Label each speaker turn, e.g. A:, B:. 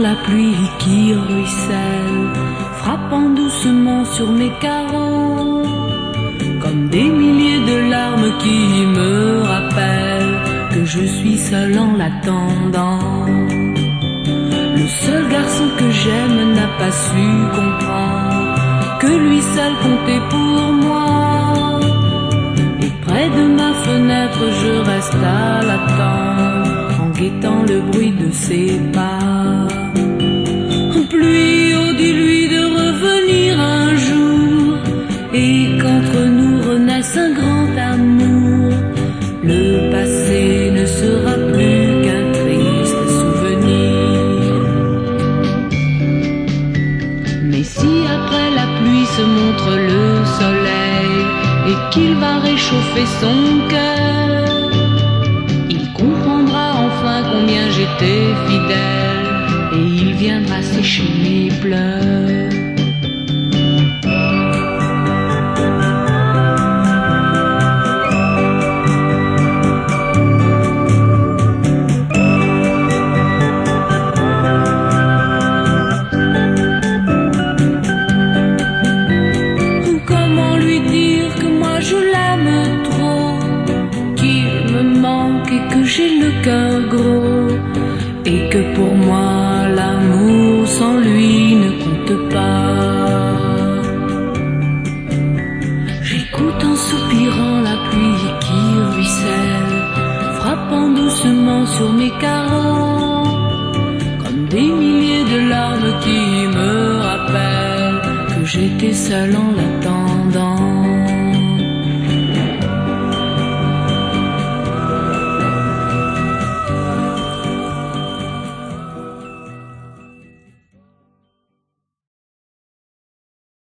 A: la pluie qui ruisselle, frappant doucement sur mes carreaux, comme des milliers de larmes qui me rappellent que je suis seul en l'attendant. Le seul garçon que j'aime n'a pas su comprendre que lui seul comptait pour moi. Et près de ma fenêtre, je reste à l'attendre en guettant le bruit de ses pas. Pluie, oh dis-lui de revenir un jour et qu'entre nous renaisse un grand amour. Le passé ne sera plus qu'un triste souvenir. Mais si après la pluie se montre le soleil et qu'il va réchauffer son cœur, j'étais fidèle et il viendra sécher mes pleurs. Comment lui dire que moi je l'aime trop, qu'il me manque et que j'ai le cœur gros, pour moi l'amour sans lui ne compte pas. J'écoute en soupirant la pluie qui ruisselle, frappant doucement sur mes carreaux, comme des milliers de larmes qui me rappellent que j'étais seul en l'attendant.